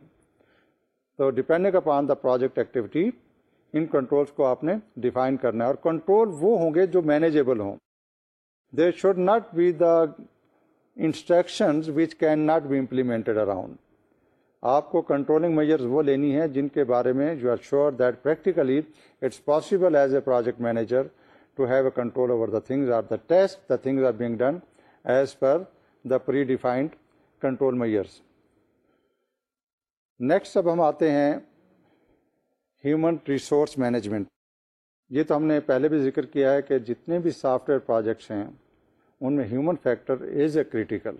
تو depending upon the project activity ان کنٹرولس کو آپ نے ڈیفائن کرنا ہے اور کنٹرول وہ ہوں گے جو مینیجیبل ہوں they should not be the instructions which can not be implemented around آپ کو کنٹرولنگ میجرز وہ لینی ہے جن کے بارے میں you are sure that practically it's possible as a project manager to have a control over the things or the test the things are being done as per the predefined control measures next اب ہم آتے ہیں human resource management یہ تو ہم نے پہلے بھی ذکر کیا ہے کہ جتنے بھی سافٹ ویئر پروجیکٹس ہیں ان میں human factor is a critical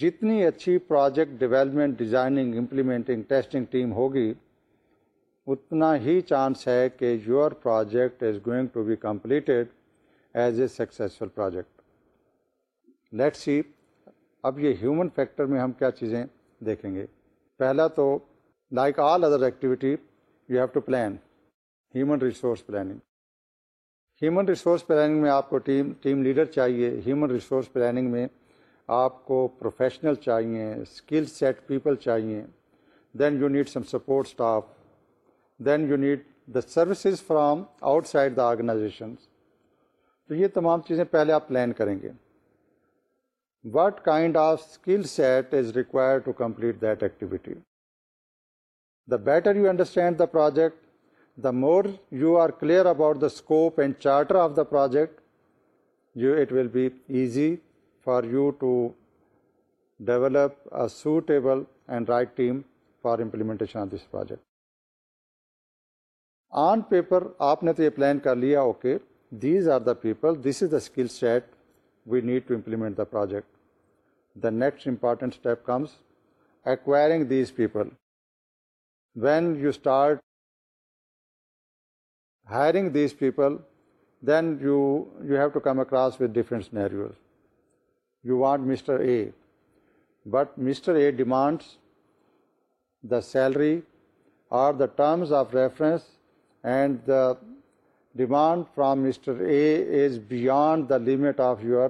جتنی اچھی project development designing implementing testing team ہوگی اتنا ہی چانس ہے کہ your project is going to be completed as a successful project let see اب یہ ہیومن فیکٹر میں ہم کیا چیزیں دیکھیں گے پہلا تو like all other activity you have to plan human resource planning human resource planning میں آپ کو ٹیم ٹیم لیڈر چاہیے ہیومن ریسورس پلاننگ میں آپ کو پروفیشنل چاہیے اسکل سیٹ پیپل چاہیے then you need some support staff then you need the services from outside the organisations تو یہ تمام چیزیں پہلے آپ پلان کریں گے what kind of skill set is require to complete that activity the better you understand the project the more you are clear about the scope and charter of the project you it will be easy for you to develop a suitable and right team for implementation of this project on paper آپ نے تو یہ plan كر لیا okay these are the people this is the skill set we need to implement the project. The next important step comes acquiring these people. When you start hiring these people, then you have to come across with different scenarios. You want Mr. A, but Mr. A demands the salary or the terms of reference, and the demand from Mr. A is beyond the limit of your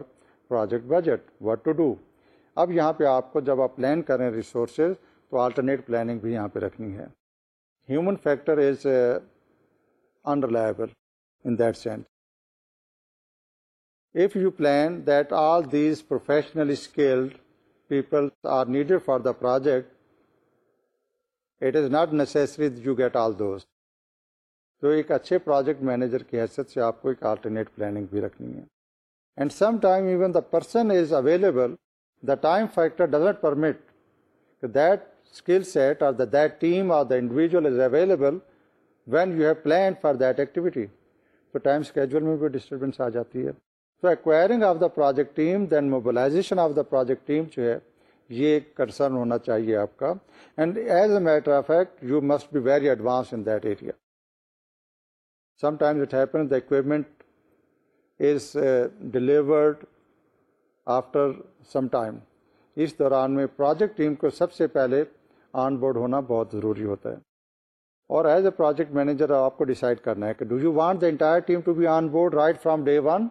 project budget what to do اب یہاں پہ آپ کو جب آپ plan کریں resources تو alternate planning بھی یہاں پہ رکھنی ہے human factor is in that sense if you plan that all these skilled skilled people are needed for the project it is not necessary you get all دوست تو ایک اچھے پروجیکٹ مینیجر کی حیثیت سے آپ کو ایک آلٹرنیٹ پلاننگ بھی رکھنی ہے and some time even the person is available the time factor doesn't permit skill set team or the individual available when you have plan for that activity تو ٹائم میں بھی ڈسٹربینس آ جاتی ہے تو acquiring of the project team then mobilisation of the project team جو ہے یہ کنسرن ہونا چاہیے آپ کا and as a matter of fact you must be very advance in that area Uh, delivered after some time اس دوران میں پروجیکٹ ٹیم کو سب سے پہلے آن بورڈ ہونا بہت ضروری ہوتا ہے اور ایز اے پروجیکٹ مینیجر آپ کو ڈیسائڈ کرنا ہے کہ do you want the entire team to be on board right from day one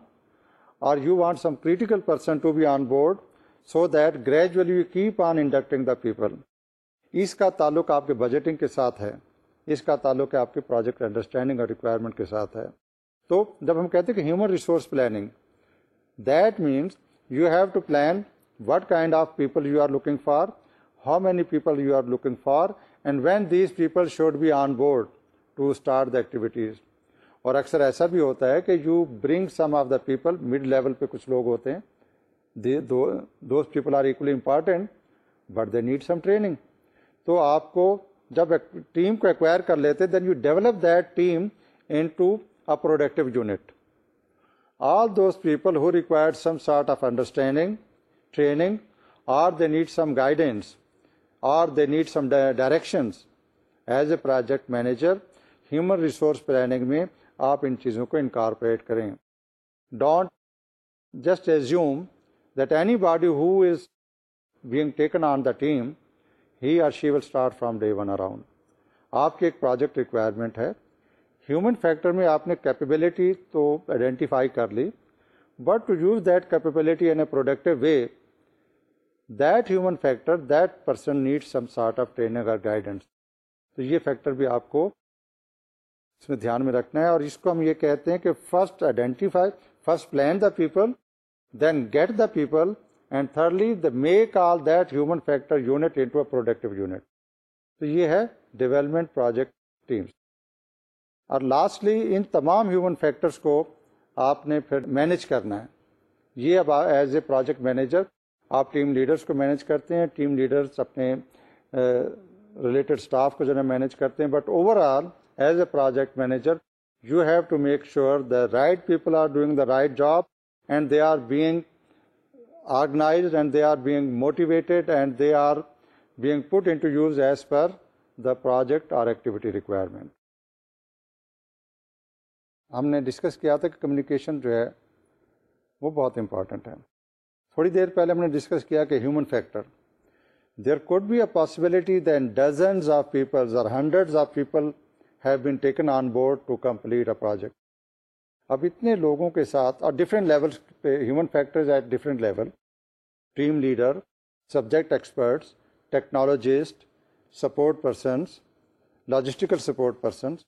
or you want some critical person to be on board so that gradually you keep on inducting the people اس کا تعلق آپ کے budgeting کے ساتھ ہے اس کا تعلق ہے آپ کے پروجیکٹ انڈرسٹینڈنگ اور ریکوائرمنٹ کے ساتھ ہے تو جب ہم کہتے ہیں کہ human resource planning that means you have to plan what kind of people you are looking for how many people you are looking for and when these people should be on board to start the activities اور اکثر ایسا بھی ہوتا ہے کہ you bring some of the people mid level پہ کچھ لوگ ہوتے ہیں those people are equally important but they need some training تو آپ کو جب ٹیم کو ایکوائر کر لیتے then you develop that team into a productive unit all those people who require some sort of understanding training or they need some guidance or they need some directions, as a project manager human resource planning میں آپ ان چیزوں کو incorporate کریں don't just assume that anybody who is being taken on the team he or she will start from day one around آپ کی ایک project requirement ہے ہیومن فیکٹر میں آپ نے کیپیبلٹی تو آئیڈینٹیفائی کر لی but to use that capability in a productive way that human factor that person need some sort of training اور گائیڈنس تو یہ فیکٹر بھی آپ کو اس میں دھیان میں رکھنا ہے اور اس کو ہم یہ کہتے ہیں کہ first identify first plan the people then get the people and thirdly the make all that human factor unit into a productive unit تو یہ ہے ڈیولپمنٹ پروجیکٹ ٹیمس اور لاسٹلی ان تمام ہیومن فیکٹرس کو آپ نے پھر مینیج کرنا ہے یہ اب ایز اے پروجیکٹ مینیجر آپ ٹیم لیڈرس کو مینج کرتے ہیں ٹیم لیڈرس اپنے ریلیٹڈ اسٹاف کو جو ہے مینج کرتے ہیں but overall as a project manager you have to make sure the right people are doing the right job and they are being organise and they are being motivated and they are being put into use as per the project or activity requirement ہم نے discuss کیا تھا کہ communication جو ہے وہ بہت important ہے تھوڑی دیر پہلے ہم نے ڈسکس کیا کہ human factor there could be a possibility then dozens of peoples hundred of people have been taken on board to complete a project اب اتنے لوگوں کے ساتھ اور ڈفرینٹ لیولس پہ human factors at different level team leader subject experts technologist support persons logistical support persons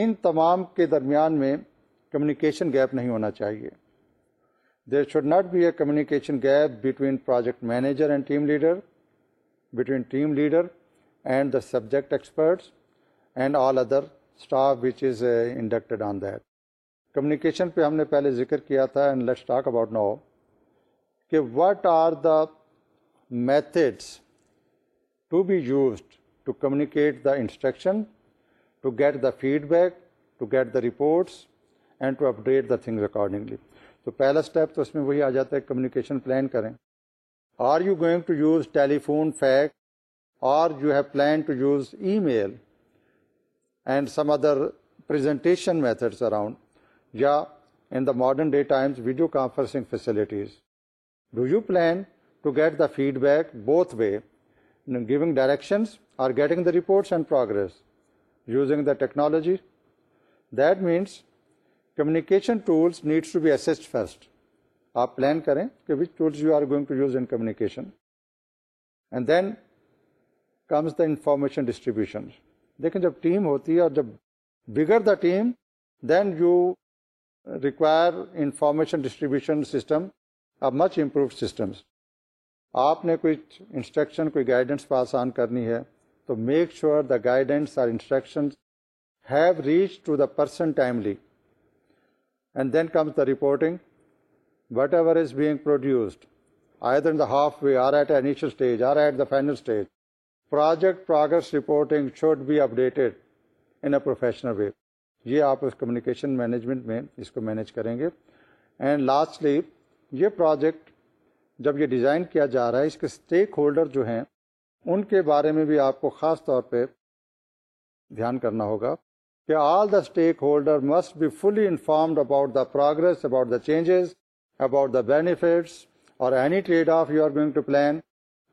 ان تمام کے درمیان میں کمیونیکیشن گیپ نہیں ہونا چاہیے there should not be a communication gap between project manager and team leader between team leader and the subject experts and all other staff which is inducted on that communication پہ ہم نے پہلے ذکر کیا تھا and let's talk about now کہ what are the methods to be used to communicate the instruction to get the feedback to get the reports and to update the things accordingly تو پہلا step تو اس میں وہی آ جاتا ہے communication plan کریں are you going to use telephone phone fax are you have plan to use email and some other presentation methods around یا in the modern day times video conferencing facilities do you plan to get the feedback both way giving or getting the reports and progress using the technology that means communication tools needs to be assessed first آپ plan کریں کہ which tools you are going to use in communication and then comes the information distribution دیکھیں جب team ہوتی ہے اور جب bigger the team then you require information distribution system اچ امپرووڈ سسٹمس آپ نے کچھ انسٹرکشن کوئی گائیڈنس پاس آن کرنی ہے تو make sure the guidance or instruction have reach to the person timely and then comes the reporting whatever is being produced either the halfway or at initial stage or at the final stage project progress reporting should be updated in a professional way یہ آپ اس communication management میں اس کو manage کریں گے and lastly یہ project جب یہ ڈیزائن کیا جا رہا ہے اس کے اسٹیک ہولڈر جو ہیں ان کے بارے میں بھی آپ کو خاص طور پہ دھیان کرنا ہوگا کہ all the stakeholder must be fully informed about the progress about the changes about the benefits اور any trade off you are going to plan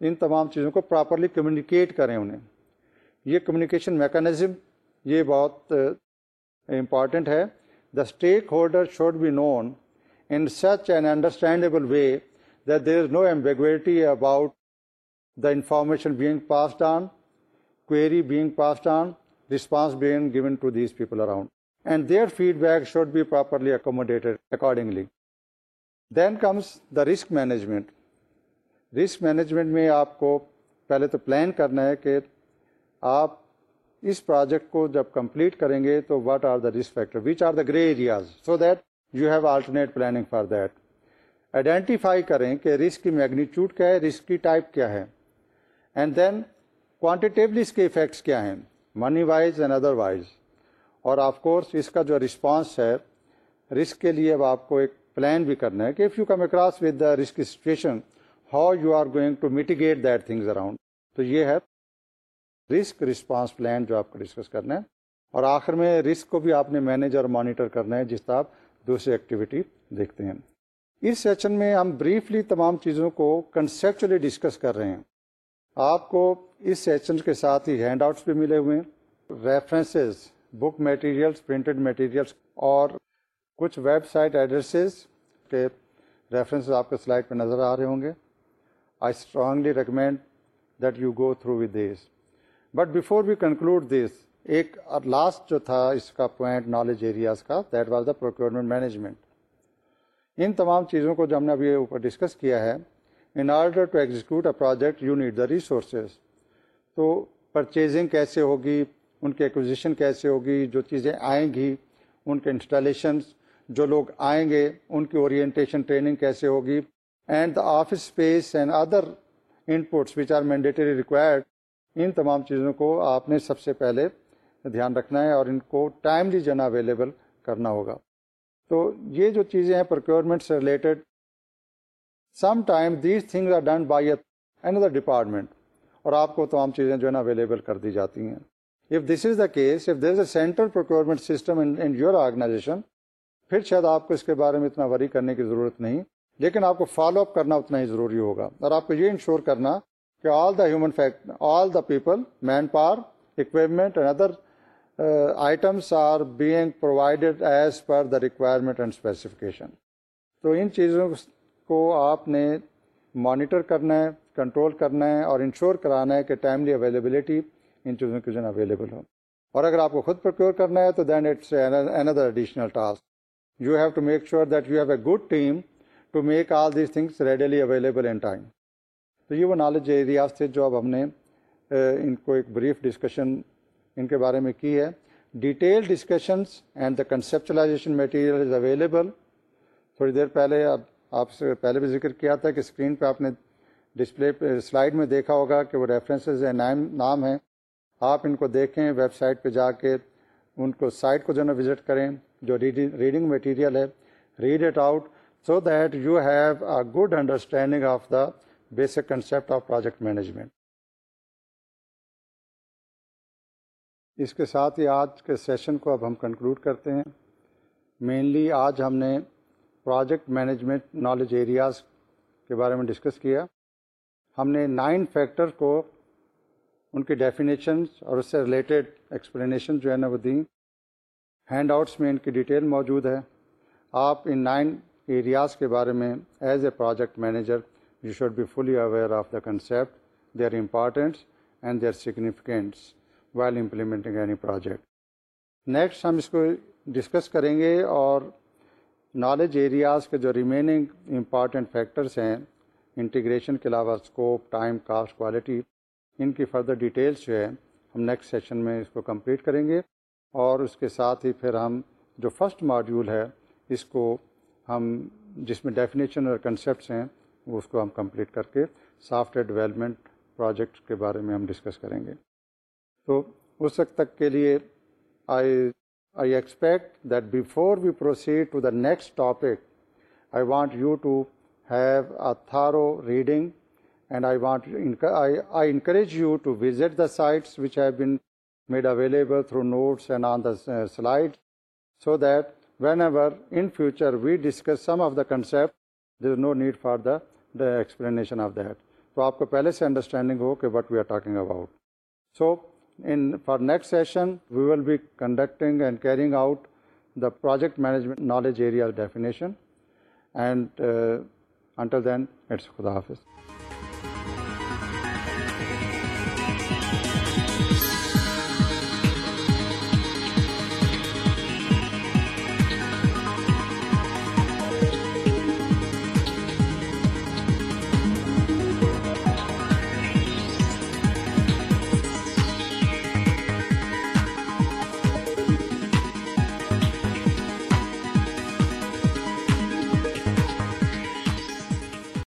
ان تمام چیزوں کو پراپرلی کمیونیکیٹ کریں انہیں یہ کمیونیکیشن میکانزم یہ بہت امپارٹنٹ uh, ہے the stakeholder should be known in such and understandable way that there is no ambiguity about the being passed on, query being passed on, response being given to these people around. And their feedback should be properly accommodated accordingly. Then comes the risk management. Risk management میں آپ کو پہلے تو plan کرنا ہے کہ آپ اس project کو جب کمپلیٹ کریں گے تو what are the risk factor which are the grey areas so that you have alternate planning for that identify کریں کہ رسک کی میگنیچیوڈ کیا ہے رسک کی ٹائپ کیا ہے اینڈ دین کوانٹیٹیولی اس کے افیکٹس کیا ہیں moneywise and otherwise اور آف کورس اس کا جو رسپانس ہے رسک کے لیے اب آپ کو ایک پلان بھی کرنا ہے کہ if you come across with the risk situation how you are going to mitigate that things around تو یہ ہے رسک رسپانس پلان جو آپ کو ڈسکس کرنا ہے اور آخر میں رسک کو بھی آپ نے مینیج اور مانیٹر کرنا ہے جس طرح آپ دوسری ایکٹیویٹی دیکھتے ہیں اس سیشن میں ہم بریفلی تمام چیزوں کو کنسیپچولی ڈسکس کر رہے ہیں آپ کو اس سیشن کے ساتھ ہی ہینڈ آؤٹس بھی ملے ہوئے ہیں references book materials printed materials اور کچھ ویب سائٹ ایڈریسز کے ریفرنسز آپ کے سلائڈ پہ نظر آ رہے ہوں گے I strongly recommend that you go through with these but before we conclude this ایک لاسٹ جو تھا اس کا پوائنٹ نالج ایریاز کا that was the procurement management ان تمام چیزوں کو جو ہم نے ابھی اوپر ڈسکس کیا ہے in order to execute a project you need the resources تو پرچیزنگ کیسے ہوگی ان کی ایکوزیشن کیسے ہوگی جو چیزیں آئیں گی ان کے انسٹالیشنس جو لوگ آئیں گے ان کی اورینٹیشن ٹریننگ کیسے ہوگی and the office space and other inputs which are mandatory required ان تمام چیزوں کو آپ نے سب سے پہلے دھیان رکھنا ہے اور ان کو ٹائملی جو ہے اویلیبل کرنا ہوگا تو یہ جو چیزیں ہیں پروکیورمنٹ سے related some time these things are done by other department اور آپ کو تمام چیزیں جو ہے نا اویلیبل کر دی جاتی ہیں if this is the case if there is a central procurement system in your organization پھر شاید آپ کو اس کے بارے میں اتنا وری کرنے کی ضرورت نہیں لیکن آپ کو فالو اپ کرنا اتنا ہی ضروری ہوگا اور آپ کو یہ انشور کرنا کہ all the human fact all the people manpower equipment other items are being provided as per the requirement and specification تو ان چیزوں کو آپ نے مانیٹر کرنا ہے کنٹرول کرنا ہے اور انشور کرانا ہے کہ ٹائملی اویلیبلٹی ان چیزوں کی جو اویلیبل ہو اور اگر آپ کو خود پروکیور کرنا ہے تو then it's another additional task you have to make sure that you have a good team to make all these things readily available in time تو یہ وہ نالج ایریاز تھے جو اب ہم نے ان کو ایک بریف ڈسکشن ان کے بارے میں کی ہے detail discussions and the کنسیپچلائزیشن material is available تھوڑی دیر پہلے اب آپ سے پہلے بھی ذکر کیا تھا کہ اسکرین پہ آپ نے ڈسپلے پہ سلائڈ میں دیکھا ہوگا کہ وہ ریفرنسز ہیں نام ہیں آپ ان کو دیکھیں ویب سائٹ پہ جا کے ان کو سائٹ کو جو ہے وزٹ کریں جو ریڈنگ میٹیریل ہے read it out so that you have a good understanding of the basic concept of project management اس کے ساتھ ہی آج کے سیشن کو اب ہم کنکلوڈ کرتے ہیں مینلی آج ہم نے پروجیکٹ مینجمنٹ نالج ایریاز کے بارے میں ڈسکس کیا ہم نے نائن فیکٹر کو ان کی ڈیفینیشنس اور اس سے ریلیٹڈ ایکسپلینیشن جو ہے نا وہ دیں ہینڈ آؤٹس میں ان کی ڈیٹیل موجود ہے آپ ان نائن ایریاز کے بارے میں as a project manager you should be fully aware of the concept there are importance and they are significance well implementing any project next ہم اس کو ڈسکس کریں گے اور نالج ایریاز کے جو ریمیننگ امپارٹینٹ فیکٹرس ہیں انٹیگریشن کے علاوہ اسکوپ ٹائم کاسٹ کوالٹی ان کی فردر ڈیٹیلس جو ہے ہم نیکسٹ سیشن میں اس کو کمپلیٹ کریں گے اور اس کے ساتھ ہی پھر ہم جو فسٹ ماڈیول ہے اس کو ہم جس میں ڈیفینیشن اور کنسیپٹس ہیں اس کو ہم کمپلیٹ کر کے سافٹ ویئر ڈیولپمنٹ پروجیکٹ کے بارے میں ہم ڈسکس کریں گے تو اس وقت تک کے لیے I I expect that before we proceed to the next topic I want you to have a thorough reading and I I encourage you to visit the sites which have been made available through notes and on the slide so that whenever in future we discuss some of the concept there no need for the explanation of that تو آپ کو پہلے سے understanding ہو کہ what we are talking about so in for next session we will be conducting and carrying out the project management knowledge area definition and until then it's خدا حافظ